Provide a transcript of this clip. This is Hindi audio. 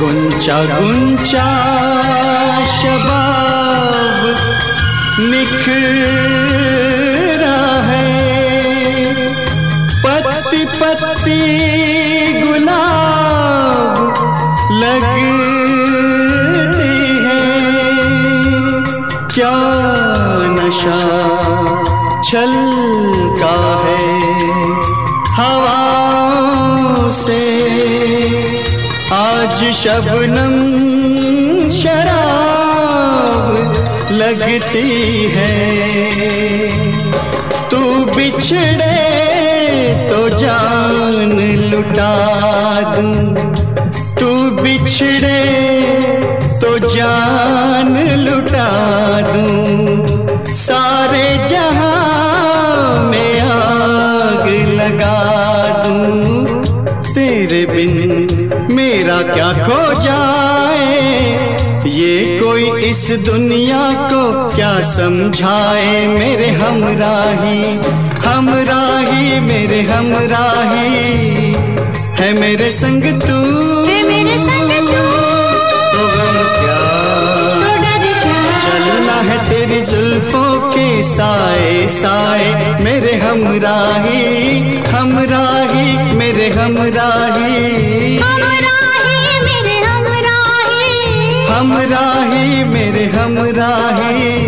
नशा गुंचा, शबाब निखरा है। पत्ती पत्ती गुलाब लगती है। क्या नशा छल का है हवा से? शबनम शराब लगती है। तू बिछड़े तो जान लुटा दूँ। तू बिछड़े मेरा क्या खो जाए? ये कोई इस दुनिया को क्या समझाए? मेरे हमराही हमराही मेरे हमराही। है मेरे संग तू है मेरे संग तू। तो गम क्या? तो डर क्या? चलना है तेरी जुल्फों के साए साए मेरे हमराही हमराही मेरे हमराही हमराही मेरे हमराही